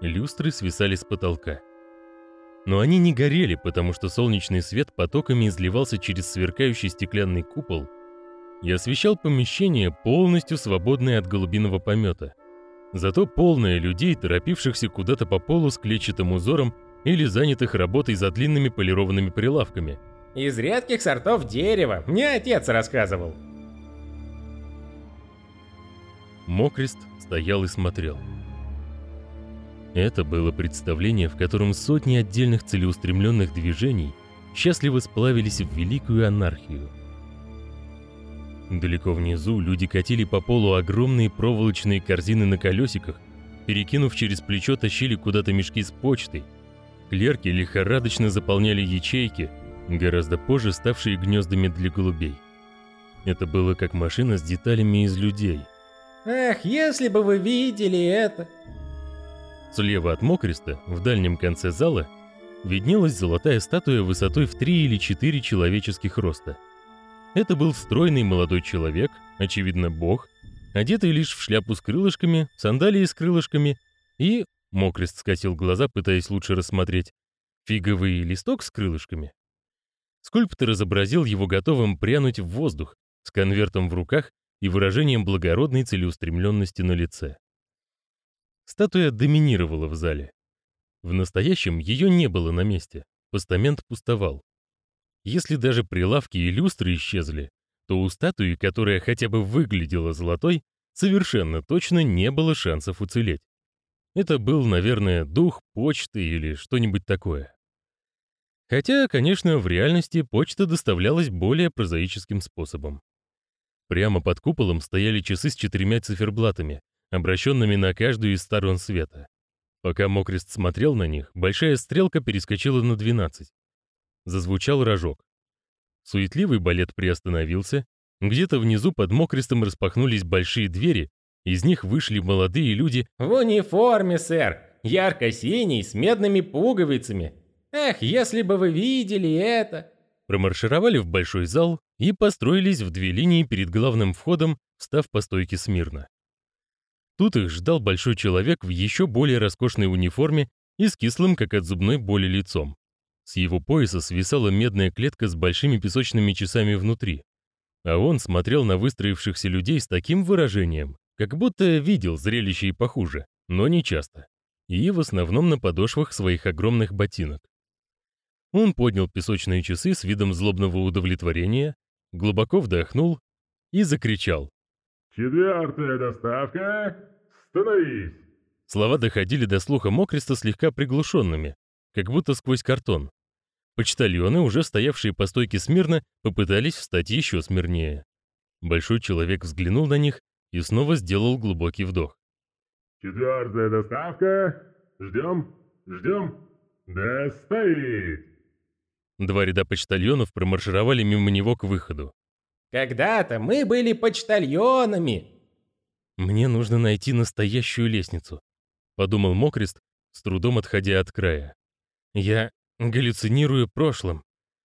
люстры свисали с потолка. Но они не горели, потому что солнечный свет потоками изливался через сверкающий стеклянный купол и освещал помещение, полностью свободное от голубиного помета. Зато полное людей, торопившихся куда-то по полу с клетчатым узором или занятых работой за длинными полированными прилавками. Из редких сортов дерева, мне отец рассказывал. Мокрест стоял и смотрел. Это было представление, в котором сотни отдельных целеустремленных движений счастливо сплавились в великую анархию. Далеко внизу люди катили по полу огромные проволочные корзины на колесиках, перекинув через плечо тащили куда-то мешки с почтой. Клерки лихорадочно заполняли ячейки, гораздо позже ставшие гнездами для голубей. Это было как машина с деталями из людей. Эх, если бы вы видели это! Слева от Мокреста, в дальнем конце зала, виднелась золотая статуя высотой в 3 или 4 человеческих роста. Это был стройный молодой человек, очевидно, бог, одетый лишь в шляпу с крылышками, сандалии с крылышками и, Мокрест скосил глаза, пытаясь лучше рассмотреть, фиговый листок с крылышками. Скульптор изобразил его готовым прянуть в воздух, с конвертом в руках и выражением благородной целеустремленности на лице. Статуя доминировала в зале. В настоящем ее не было на месте, постамент пустовал. Если даже прилавки и люстры исчезли, то у статуи, которая хотя бы выглядела золотой, совершенно точно не было шансов уцелеть. Это был, наверное, дух почты или что-нибудь такое. Хотя, конечно, в реальности почта доставлялась более прозаическим способом. Прямо под куполом стояли часы с четырьмя циферблатами, обращенными на каждую из сторон света. Пока Мокрест смотрел на них, большая стрелка перескочила на 12. Зазвучал рожок. Суетливый балет приостановился. Где-то внизу под Мокрестом распахнулись большие двери, из них вышли молодые люди в униформе, сэр, ярко-синий с медными пуговицами. Эх, если бы вы видели это. Промаршировали в большой зал и построились в две линии перед главным входом, встав по стойке смирно. Тут их ждал большой человек в еще более роскошной униформе и с кислым, как от зубной боли, лицом. С его пояса свисала медная клетка с большими песочными часами внутри. А он смотрел на выстроившихся людей с таким выражением, как будто видел зрелище и похуже, но не часто. И в основном на подошвах своих огромных ботинок. Он поднял песочные часы с видом злобного удовлетворения, глубоко вдохнул и закричал. «Четвертая доставка! Становись!» Слова доходили до слуха Мокриста слегка приглушенными, как будто сквозь картон. Почтальоны, уже стоявшие по стойке смирно, попытались встать еще смирнее. Большой человек взглянул на них и снова сделал глубокий вдох. «Четвертая доставка! Ждем, ждем! Доставить!» Два ряда почтальонов промаршировали мимо него к выходу. Когда-то мы были почтальонами. Мне нужно найти настоящую лестницу, подумал Мокрест, с трудом отходя от края. Я галлюцинирую прошлым,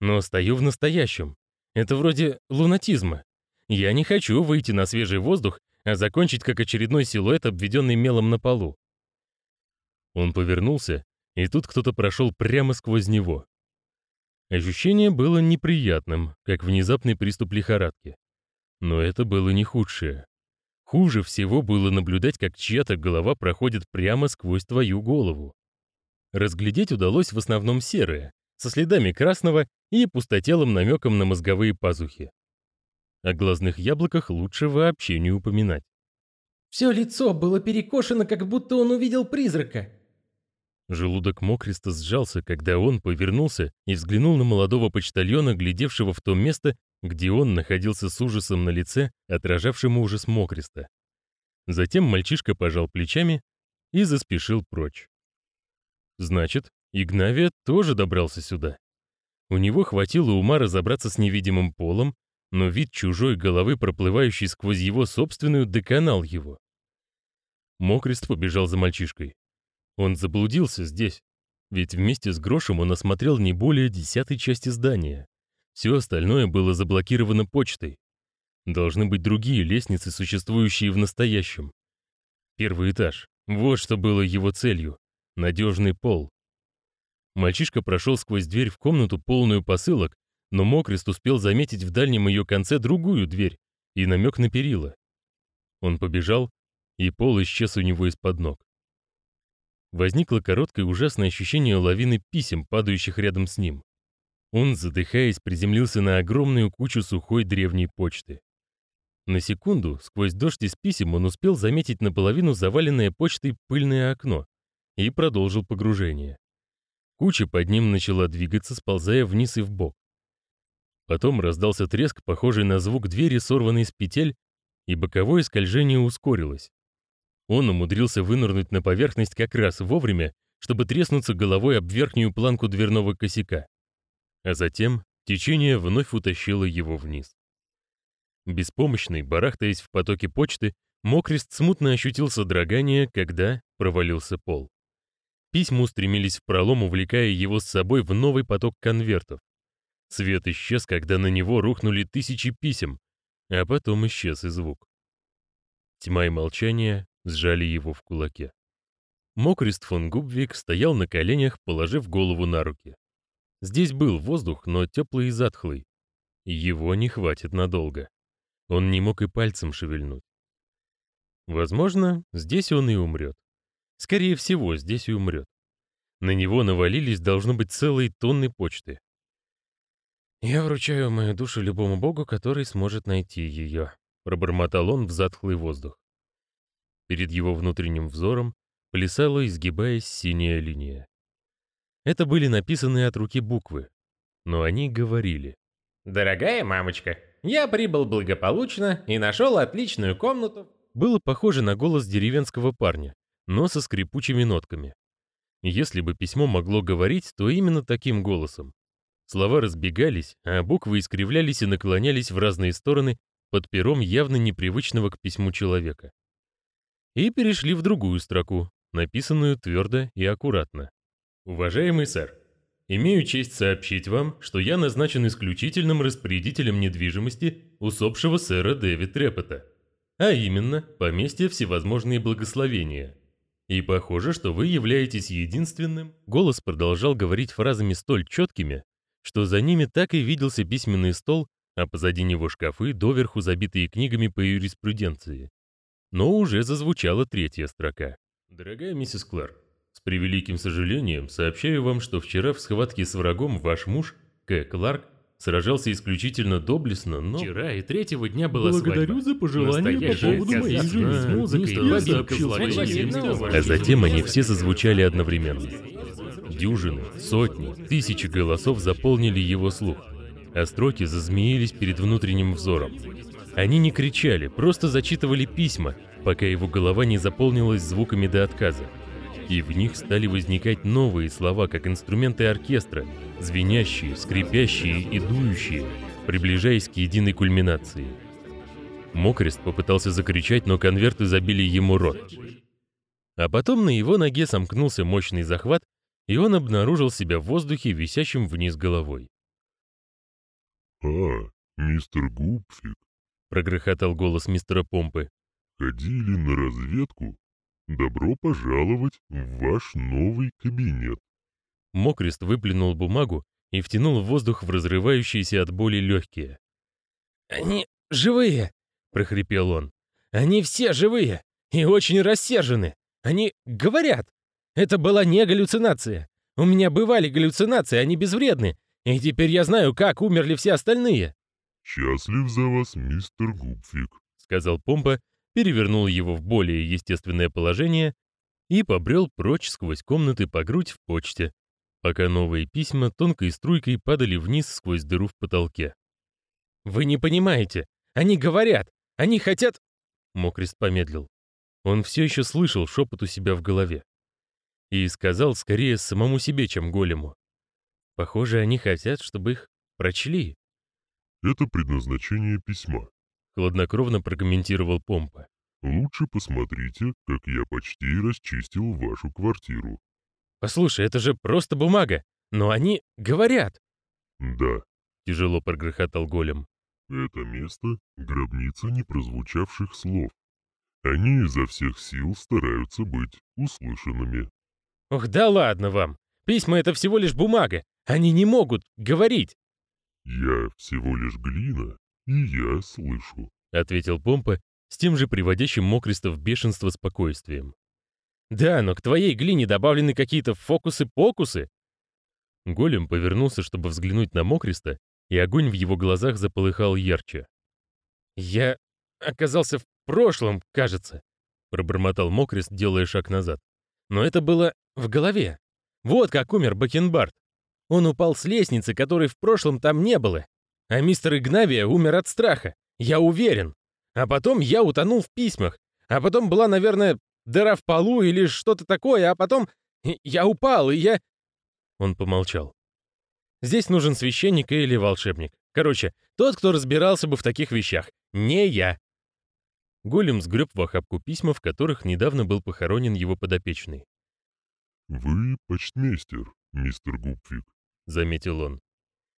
но стою в настоящем. Это вроде лунатизма. Я не хочу выйти на свежий воздух, а закончить как очередной силуэт, обведенный мелом на полу. Он повернулся, и тут кто-то прошел прямо сквозь него. Ощущение было неприятным, как внезапный приступ лихорадки. Но это было не худшее. Хуже всего было наблюдать, как чья-то голова проходит прямо сквозь твою голову. Разглядеть удалось в основном серое, со следами красного и пустотелым намеком на мозговые пазухи. О глазных яблоках лучше вообще не упоминать. Все лицо было перекошено, как будто он увидел призрака. Желудок Мокриста сжался, когда он повернулся и взглянул на молодого почтальона, глядевшего в то место, где он находился с ужасом на лице, отражавшим ужас Мокриста. Затем мальчишка пожал плечами и заспешил прочь. Значит, Игнавия тоже добрался сюда. У него хватило ума разобраться с невидимым полом, но вид чужой головы, проплывающей сквозь его собственную, доконал его. Мокрист побежал за мальчишкой. Он заблудился здесь, ведь вместе с Грошем он осмотрел не более десятой части здания. Все остальное было заблокировано почтой. Должны быть другие лестницы, существующие в настоящем. Первый этаж. Вот что было его целью. надежный пол. Мальчишка прошел сквозь дверь в комнату, полную посылок, но Мокрест успел заметить в дальнем ее конце другую дверь и намек на перила. Он побежал, и пол исчез у него из-под ног. Возникло короткое ужасное ощущение лавины писем, падающих рядом с ним. Он, задыхаясь, приземлился на огромную кучу сухой древней почты. На секунду, сквозь дождь из писем, он успел заметить наполовину заваленное почтой пыльное окно и продолжил погружение. Куча под ним начала двигаться, сползая вниз и вбок. Потом раздался треск, похожий на звук двери, сорванной с петель, и боковое скольжение ускорилось. Он умудрился вынырнуть на поверхность как раз вовремя, чтобы треснуться головой об верхнюю планку дверного косяка. А затем течение вновь утащило его вниз. Беспомощный, барахтаясь в потоке почты, Мокрест смутно ощутил содрогание, когда провалился пол. Письма устремились в пролом, увлекая его с собой в новый поток конвертов. Свет исчез, когда на него рухнули тысячи писем, а потом исчез и звук. Тьма и молчание сжали его в кулаке. Мокрист фон Губвик стоял на коленях, положив голову на руки. Здесь был воздух, но теплый и затхлый. Его не хватит надолго. Он не мог и пальцем шевельнуть. Возможно, здесь он и умрет. Скорее всего, здесь и умрет. На него навалились, должно быть, целые тонны почты. «Я вручаю мою душу любому богу, который сможет найти ее», — пробормотал он в затхлый воздух. Перед его внутренним взором плясала, изгибаясь, синяя линия. Это были написанные от руки буквы, но они говорили. «Дорогая мамочка, я прибыл благополучно и нашел отличную комнату». Было похоже на голос деревенского парня, но со скрипучими нотками. Если бы письмо могло говорить, то именно таким голосом. Слова разбегались, а буквы искривлялись и наклонялись в разные стороны под пером явно непривычного к письму человека и перешли в другую строку, написанную твердо и аккуратно. «Уважаемый сэр, имею честь сообщить вам, что я назначен исключительным распорядителем недвижимости усопшего сэра Дэви Трепета, а именно поместье всевозможные благословения. И похоже, что вы являетесь единственным...» Голос продолжал говорить фразами столь четкими, что за ними так и виделся письменный стол, а позади него шкафы, доверху забитые книгами по юриспруденции но уже зазвучала третья строка. «Дорогая миссис Клэр, с превеликим сожалением сообщаю вам, что вчера в схватке с врагом ваш муж, К. Кларк, сражался исключительно доблестно, но... Вчера и третьего дня была Благодарю свадьба. за пожелание по Настоящая поводу моей сказка, жены. музыка и Мистер бабинка сообщил А затем они все зазвучали одновременно. Дюжины, сотни, тысячи голосов заполнили его слух, а строки зазмеились перед внутренним взором. Они не кричали, просто зачитывали письма, пока его голова не заполнилась звуками до отказа. И в них стали возникать новые слова, как инструменты оркестра, звенящие, скрипящие и дующие, приближаясь к единой кульминации. Мокрест попытался закричать, но конверты забили ему рот. А потом на его ноге сомкнулся мощный захват, и он обнаружил себя в воздухе, висящим вниз головой. «А, мистер Гупфик, Прогрохотал голос мистера Помпы. ходили на разведку? Добро пожаловать в ваш новый кабинет». Мокрест выплюнул бумагу и втянул воздух в разрывающиеся от боли легкие. «Они живые!» — прохрипел он. «Они все живые и очень рассержены. Они говорят. Это была не галлюцинация. У меня бывали галлюцинации, они безвредны. И теперь я знаю, как умерли все остальные». «Счастлив за вас, мистер Гупфик». сказал Помпа, перевернул его в более естественное положение и побрел прочь сквозь комнаты по грудь в почте, пока новые письма тонкой струйкой падали вниз сквозь дыру в потолке. «Вы не понимаете. Они говорят. Они хотят...» Мокрест помедлил. Он все еще слышал шепот у себя в голове. И сказал скорее самому себе, чем голему. Похоже, они хотят, чтобы их прочли. Это предназначение письма. Хладнокровно прокомментировал Помпа. Лучше посмотрите, как я почти расчистил вашу квартиру. «Послушай, это же просто бумага. Но они говорят». Да, Тяжело прогрохотал голем. это место — гробница непрозвучавших слов. Они изо всех сил стараются быть услышанными. Ох, да ладно вам. Письма — это всего лишь бумага. Они не могут говорить. Я всего лишь глина, и я слышу. Ответил Помпа с тем же приводящим Мокриста в бешенство спокойствием. Да, но к твоей глине добавлены какие-то фокусы-покусы. Голем повернулся, чтобы взглянуть на Мокриста, и огонь в его глазах заполыхал ярче. Я оказался в прошлом, кажется, пробормотал Мокрист, делая шаг назад. Но это было в голове. Вот как умер Бакенбард. Он упал с лестницы, которой в прошлом там не было. А мистер Игнавия умер от страха. Я уверен. А потом я утонул в письмах. А потом была, наверное, дыра в полу или что-то такое. А потом я упал, и я... Он помолчал. Здесь нужен священник или волшебник. Короче, тот, кто разбирался бы в таких вещах. Не я. Голем сгреб в охапку письма, в которых недавно был похоронен его подопечный. «Вы почтмейстер, мистер Гупфик», — заметил он.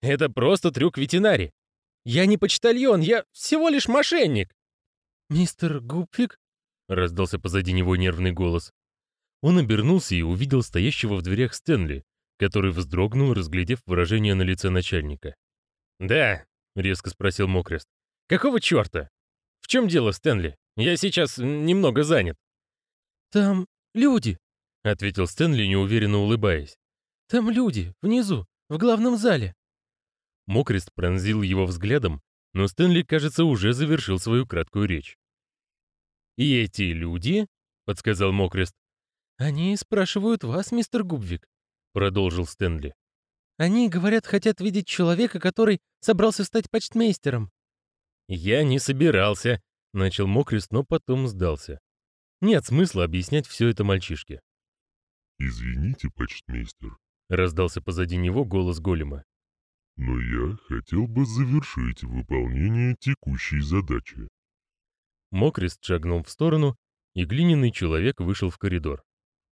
«Это просто трюк ветеринари. Я не почтальон, я всего лишь мошенник». «Мистер Гупфик?» — раздался позади него нервный голос. Он обернулся и увидел стоящего в дверях Стэнли, который вздрогнул, разглядев выражение на лице начальника. «Да», — резко спросил Мокрест. «Какого черта? В чем дело, Стэнли? Я сейчас немного занят». «Там люди», — ответил Стэнли, неуверенно улыбаясь. «Там люди, внизу, в главном зале». Мокрест пронзил его взглядом, но Стэнли, кажется, уже завершил свою краткую речь. «И эти люди?» — подсказал Мокрест. «Они спрашивают вас, мистер Губвик», — продолжил Стэнли. «Они, говорят, хотят видеть человека, который собрался стать почтмейстером». «Я не собирался», — начал Мокрест, но потом сдался. Нет смысла объяснять все это мальчишке. «Извините, почтмейстер», — раздался позади него голос голема. «Но я хотел бы завершить выполнение текущей задачи». Мокрест шагнул в сторону, и глиняный человек вышел в коридор.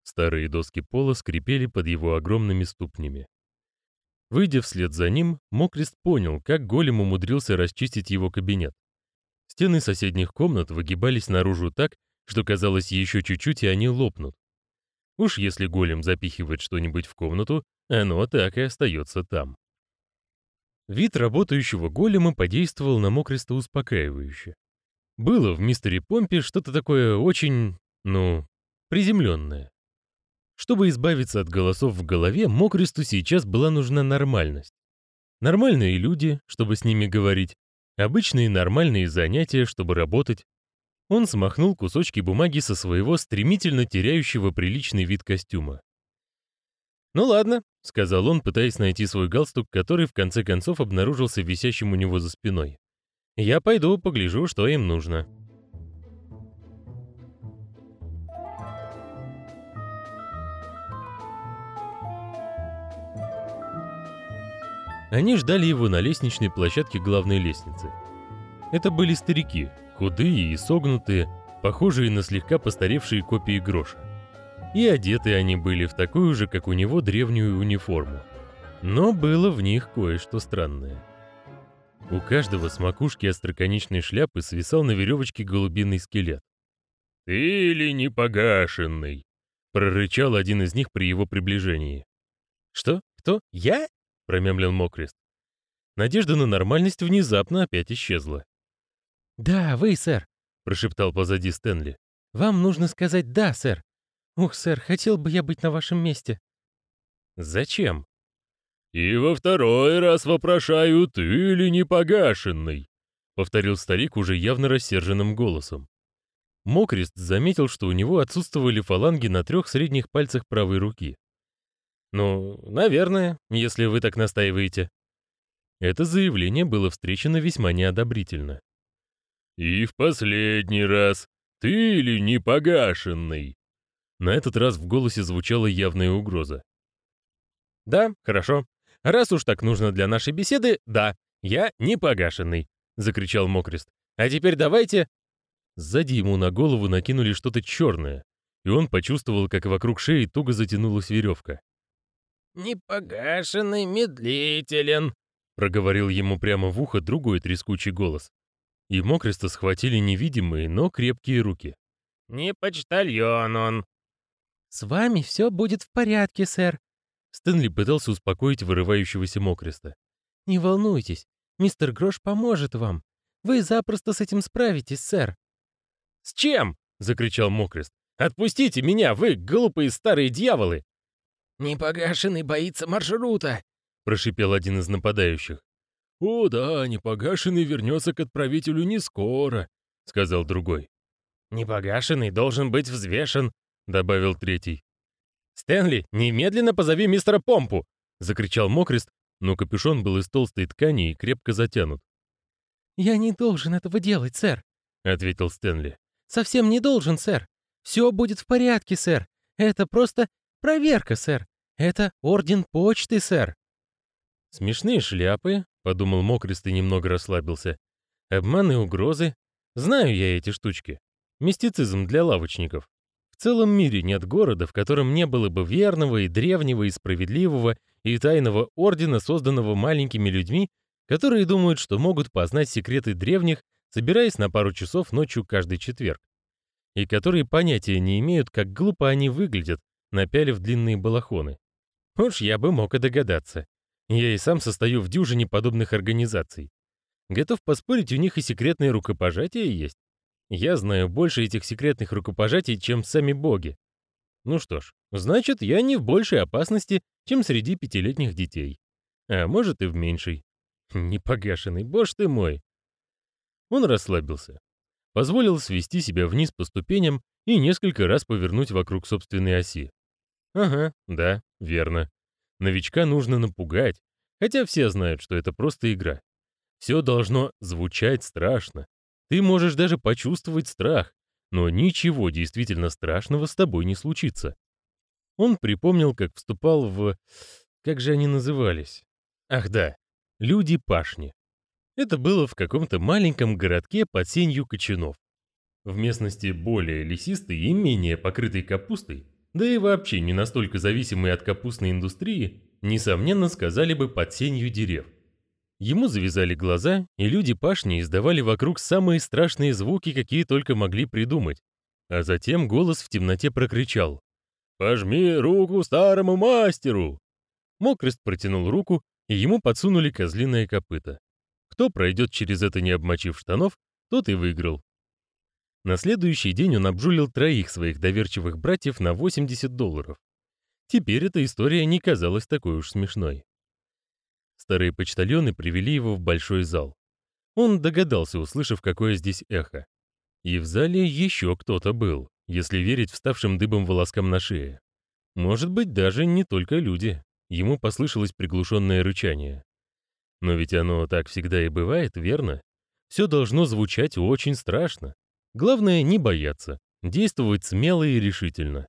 Старые доски пола скрипели под его огромными ступнями. Выйдя вслед за ним, Мокрест понял, как голем умудрился расчистить его кабинет. Стены соседних комнат выгибались наружу так, что казалось еще чуть-чуть, и они лопнут. Уж если голем запихивает что-нибудь в комнату, оно так и остается там. Вид работающего голема подействовал на Мокриста успокаивающе. Было в мистере Помпе что-то такое очень, ну, приземленное. Чтобы избавиться от голосов в голове, Мокристу сейчас была нужна нормальность. Нормальные люди, чтобы с ними говорить, обычные нормальные занятия, чтобы работать, он смахнул кусочки бумаги со своего стремительно теряющего приличный вид костюма. «Ну ладно», — сказал он, пытаясь найти свой галстук, который в конце концов обнаружился висящим у него за спиной. «Я пойду погляжу, что им нужно». Они ждали его на лестничной площадке главной лестницы. Это были старики, худые и согнутые, похожие на слегка постаревшие копии гроша. И одеты они были в такую же, как у него, древнюю униформу. Но было в них кое-что странное. У каждого с макушки остроконечной шляпы свисал на веревочке голубиный скелет. «Ты или не погашенный?» — прорычал один из них при его приближении. «Что? Кто? Я?» — промямлил Мокрест. Надежда на нормальность внезапно опять исчезла. «Да, вы, сэр», — прошептал позади Стэнли. «Вам нужно сказать «да», сэр». Ух, сэр, хотел бы я быть на вашем месте». «Зачем?» «И во второй раз вопрошаю, ты или не погашенный?» — повторил старик уже явно рассерженным голосом. Мокрест заметил, что у него отсутствовали фаланги на трех средних пальцах правой руки. «Ну, наверное, если вы так настаиваете». Это заявление было встречено весьма неодобрительно. «И в последний раз, ты или не погашенный?» На этот раз в голосе звучала явная угроза. «Да, хорошо. Раз уж так нужно для нашей беседы, да, я не погашенный», — закричал Мокрест. «А теперь давайте...» Сзади ему на голову накинули что-то черное, и он почувствовал, как вокруг шеи туго затянулась веревка. «Непогашенный медлителен», — проговорил ему прямо в ухо другой трескучий голос и Мокриста схватили невидимые, но крепкие руки. «Не почтальон он». «С вами все будет в порядке, сэр». Стэнли пытался успокоить вырывающегося мокреста. «Не волнуйтесь, мистер Грош поможет вам. Вы запросто с этим справитесь, сэр». «С чем?» — закричал мокрест. «Отпустите меня, вы глупые старые дьяволы!» «Непогашенный боится маршрута», — прошипел один из нападающих. «О да, непогашенный вернется к отправителю не скоро», — сказал другой. «Непогашенный должен быть взвешен», — добавил третий. «Стэнли, немедленно позови мистера Помпу!» — закричал Мокрест, но капюшон был из толстой ткани и крепко затянут. «Я не должен этого делать, сэр», — ответил Стэнли. «Совсем не должен, сэр. Все будет в порядке, сэр. Это просто проверка, сэр. Это орден почты, сэр». «Смешные шляпы», — подумал Мокрест и немного расслабился. «Обман и угрозы. Знаю я эти штучки. Мистицизм для лавочников. В целом мире нет города, в котором не было бы верного и древнего и справедливого и тайного ордена, созданного маленькими людьми, которые думают, что могут познать секреты древних, собираясь на пару часов ночью каждый четверг, и которые понятия не имеют, как глупо они выглядят, напялив длинные балахоны. Уж я бы мог и догадаться. Я и сам состою в дюжине подобных организаций. Готов поспорить, у них и секретные рукопожатия есть. Я знаю больше этих секретных рукопожатий, чем сами боги. Ну что ж, значит, я не в большей опасности, чем среди пятилетних детей. А может и в меньшей. Непогашенный, боже ты мой. Он расслабился. Позволил свести себя вниз по ступеням и несколько раз повернуть вокруг собственной оси. Ага, да, верно. Новичка нужно напугать, хотя все знают, что это просто игра. Все должно звучать страшно, ты можешь даже почувствовать страх, но ничего действительно страшного с тобой не случится. Он припомнил, как вступал в... Как же они назывались? Ах да, люди-пашни. Это было в каком-то маленьком городке под сенью кочанов. В местности более лесистой и менее покрытой капустой, да и вообще не настолько зависимой от капустной индустрии, несомненно сказали бы под сенью дерев. Ему завязали глаза, и люди пашни издавали вокруг самые страшные звуки, какие только могли придумать. А затем голос в темноте прокричал. «Пожми руку старому мастеру!» Мокрест протянул руку, и ему подсунули козлиное копыто. Кто пройдет через это, не обмочив штанов, тот и выиграл. На следующий день он обжулил троих своих доверчивых братьев на 80 долларов. Теперь эта история не казалась такой уж смешной. Старые почтальоны привели его в большой зал. Он догадался, услышав, какое здесь эхо. И в зале еще кто-то был, если верить вставшим дыбом волоскам на шее. Может быть, даже не только люди. Ему послышалось приглушенное рычание. Но ведь оно так всегда и бывает, верно? Все должно звучать очень страшно. Главное не бояться, действовать смело и решительно.